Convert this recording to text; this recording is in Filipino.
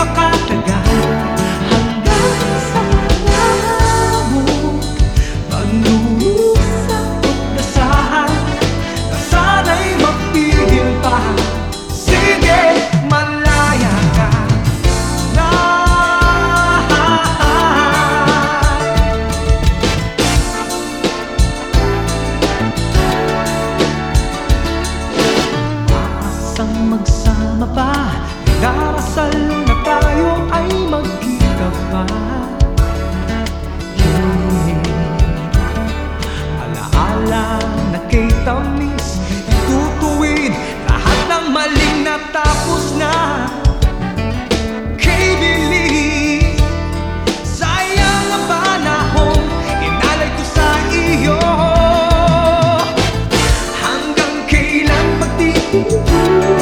my car. yeah. Alaala na kay Tamis Itutuwid lahat ng maling natapos na Kay Bilis Sayang ang panahon Inalay ko sa iyo Hanggang kailan magtituloy